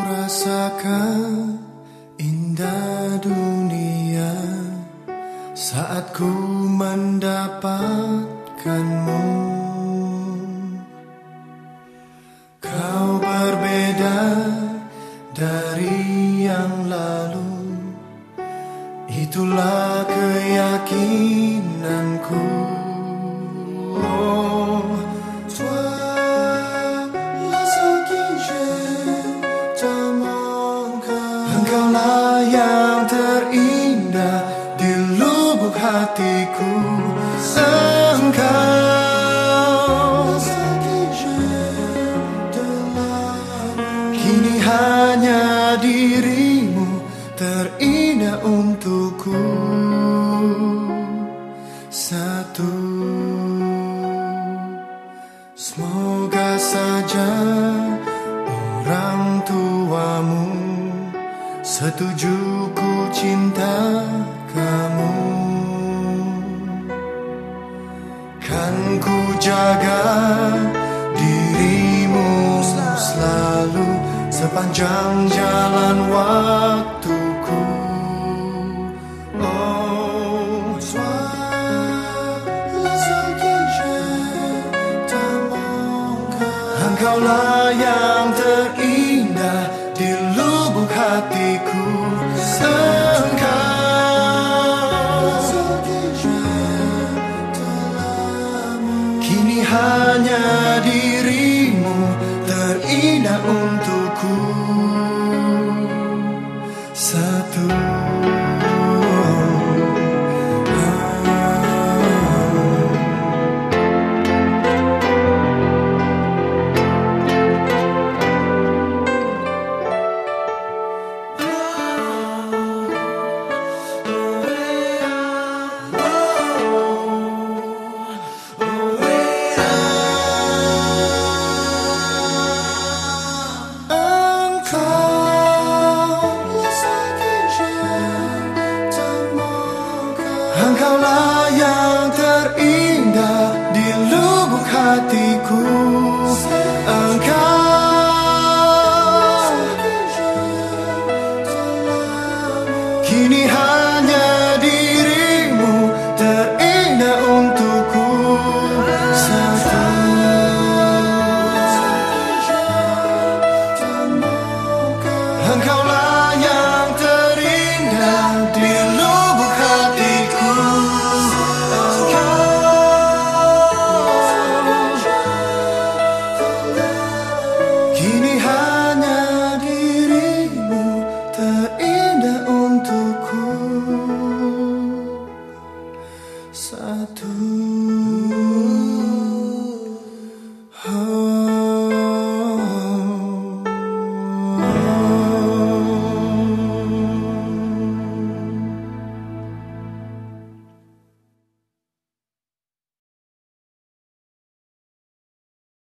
rasakan indah dunia saat ku mendapatkanmu. Kau berbeda dari yang lalu, itulah keyakinanku. Hatiku. Engkau. Kini hanya dirimu terindah untukku. Satu. Semoga saja orang tuamu Setuju ku cinta kamu Kan ku jaga dirimu selalu sepanjang jalan waktuku. Oh, sois la seule qui je temukan. Engkaulah yang terindah hanya dirimu terindah terindah di lubuk hatiku. Engkau satu.